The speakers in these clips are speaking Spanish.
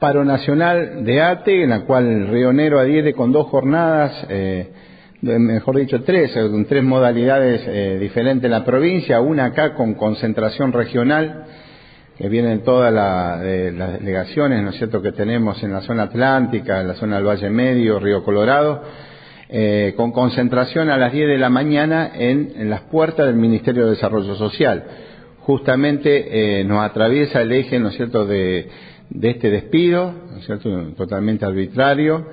paro nacional de ATE, en la cual Río Negro adhiere con dos jornadas, eh, mejor dicho tres, con tres modalidades eh, diferentes en la provincia, una acá con concentración regional, que vienen todas las delegaciones, ¿no es cierto?, que tenemos en la zona atlántica, en la zona del Valle Medio, Río Colorado, eh, con concentración a las 10 de la mañana en, las puertas del Ministerio de Desarrollo Social. Justamente eh, nos atraviesa el eje, ¿no es cierto?, de, este despido, ¿no es cierto?, totalmente arbitrario,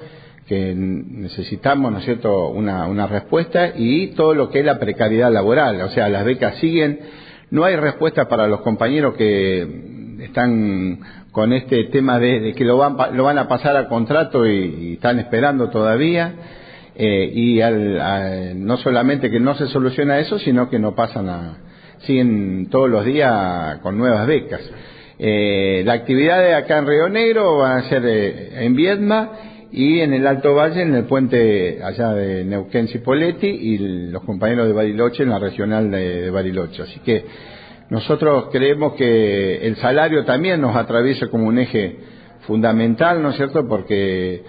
que necesitamos, ¿no es cierto?, una, una respuesta y todo lo que es la precariedad laboral. O sea, las becas siguen, no hay respuesta para los compañeros que están con este tema de, que lo van, lo van a pasar a contrato y están esperando todavía. Eh, y al, no solamente que no se soluciona eso, sino que no pasan a, siguen todos los días con nuevas becas. Eh, la actividad de acá en Río Negro va a ser eh, en Viedma y en el Alto Valle, en el puente allá de Neuquén Cipoletti y los compañeros de Bariloche en la regional de, Bariloche. Así que nosotros creemos que el salario también nos atraviesa como un eje fundamental, ¿no es cierto? Porque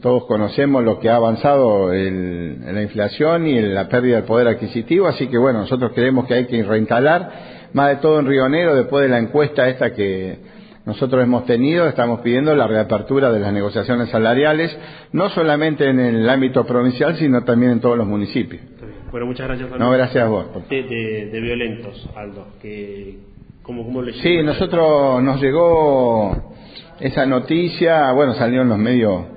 todos conocemos lo que ha avanzado el, la inflación y la pérdida del poder adquisitivo, así que bueno, nosotros creemos que hay que reinstalar, más de todo en Río Negro, después de la encuesta esta que nosotros hemos tenido, estamos pidiendo la reapertura de las negociaciones salariales, no solamente en el ámbito provincial, sino también en todos los municipios. Bueno, muchas gracias. Aldo. No, gracias a vos. De, de, violentos, Aldo, que, ¿cómo, cómo le Sí, nosotros nos llegó esa noticia, bueno, salió en los medios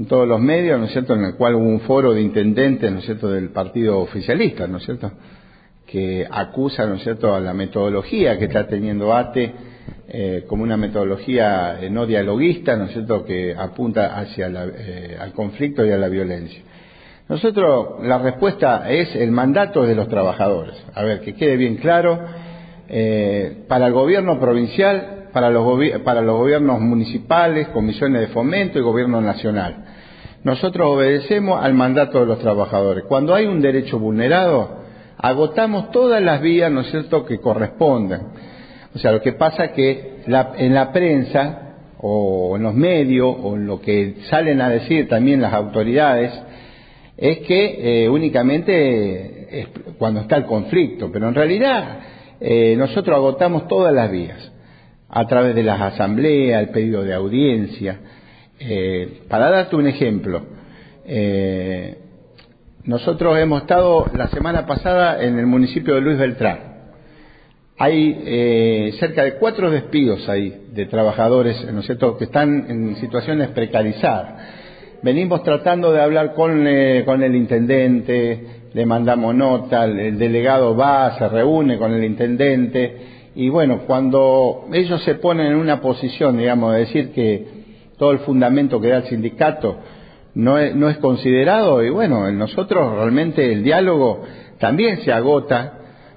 en todos los medios, ¿no es cierto?, en el cual hubo un foro de intendentes, ¿no es cierto?, del partido oficialista, ¿no es cierto?, que acusa, ¿no es cierto?, a la metodología que está teniendo ATE eh, como una metodología eh, no dialoguista, ¿no es cierto?, que apunta hacia la, eh, al conflicto y a la violencia. Nosotros, la respuesta es el mandato de los trabajadores. A ver, que quede bien claro, para el gobierno provincial para los, para los gobiernos municipales, comisiones de fomento y gobierno nacional. Nosotros obedecemos al mandato de los trabajadores. Cuando hay un derecho vulnerado, agotamos todas las vías, ¿no es cierto?, que corresponden. O sea, lo que pasa es que en la prensa o en los medios o en lo que salen a decir también las autoridades es que eh, únicamente es cuando está el conflicto, pero en realidad eh, nosotros agotamos todas las vías a través de las asambleas, el pedido de audiencia. Eh, para darte un ejemplo, nosotros hemos estado la semana pasada en el municipio de Luis Beltrán. Hay eh, cerca de cuatro despidos ahí de trabajadores, ¿no es cierto?, que están en situaciones precarizadas. Venimos tratando de hablar con, con el intendente, le mandamos nota, el delegado va, se reúne con el intendente, y bueno, cuando ellos se ponen en una posición, digamos, de decir que todo el fundamento que da el sindicato no es, no es considerado, y bueno, en nosotros realmente el diálogo también se agota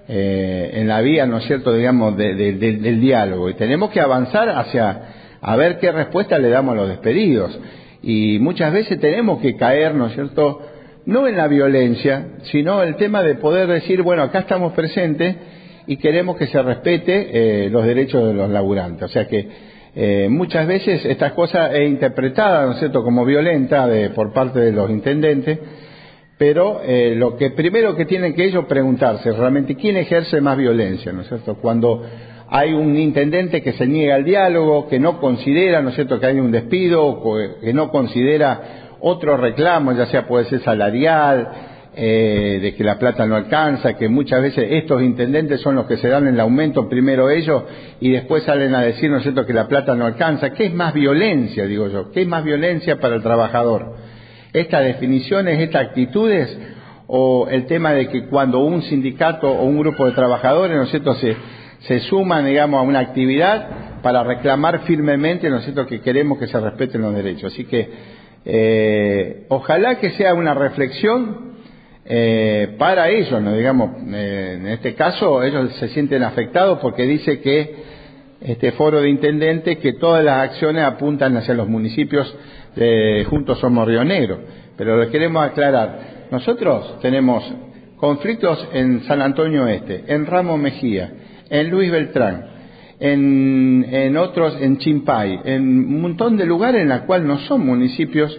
eh, en la vía, ¿no es cierto?, digamos, del diálogo, y tenemos que avanzar hacia a ver qué respuesta le damos a los despedidos. Y muchas veces tenemos que caer, ¿no es cierto?, no en la violencia, sino el tema de poder decir, bueno, acá estamos presentes, y queremos que se respete eh, los derechos de los laburantes. O sea que eh, muchas veces estas cosas es interpretada, ¿no es cierto?, como violenta de, por parte de los intendentes, pero eh, lo que primero que tienen que ellos preguntarse realmente quién ejerce más violencia, ¿no es cierto? Cuando hay un intendente que se niega al diálogo, que no considera, ¿no es cierto?, que hay un despido, que no considera otro reclamo, ya sea puede ser salarial, eh, de que la plata no alcanza, que muchas veces estos intendentes son los que se dan el aumento primero ellos y después salen a decir, ¿no es cierto?, que la plata no alcanza. ¿Qué es más violencia, digo yo? ¿Qué es más violencia para el trabajador? ¿Estas definiciones, estas actitudes o el tema de que cuando un sindicato o un grupo de trabajadores, ¿no es cierto?, se, se suman, digamos, a una actividad para reclamar firmemente, ¿no es cierto?, que queremos que se respeten los derechos. Así que eh, ojalá que sea una reflexión eh, para ellos, digamos, eh, en este caso ellos se sienten afectados porque dice que este foro de intendentes que todas las acciones apuntan hacia los municipios de Juntos Somos Río Negro. Pero les queremos aclarar, nosotros tenemos conflictos en San Antonio Este, en Ramos Mejía, en Luis Beltrán, en, otros, en Chimpay, en un montón de lugares en los cuales no son municipios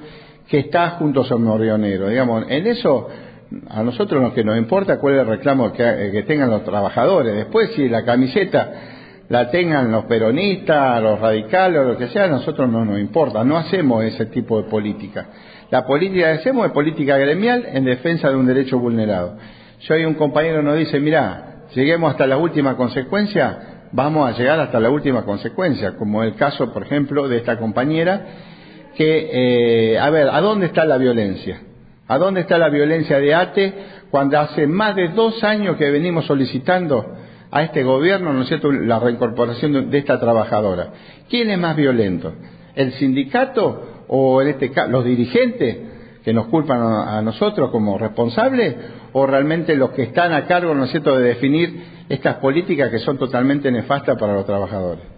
que están juntos a Morrionero. Digamos, en eso a nosotros lo que nos importa cuál es el reclamo que, que tengan los trabajadores. Después, si la camiseta la tengan los peronistas, los radicales o lo que sea, a nosotros no nos importa, no hacemos ese tipo de política. La política que hacemos es política gremial en defensa de un derecho vulnerado. Yo hay un compañero nos dice, mira, lleguemos hasta la última consecuencia, vamos a llegar hasta la última consecuencia, como el caso, por ejemplo, de esta compañera, que, eh, a ver, ¿a dónde está la violencia? ¿A dónde está la violencia de ATE cuando hace más de dos años que venimos solicitando a este gobierno, la reincorporación de esta trabajadora. ¿Quién es más violento? ¿El sindicato o en este caso los dirigentes que nos culpan a nosotros como responsables o realmente los que están a cargo, ¿no cierto?, de definir estas políticas que son totalmente nefastas para los trabajadores?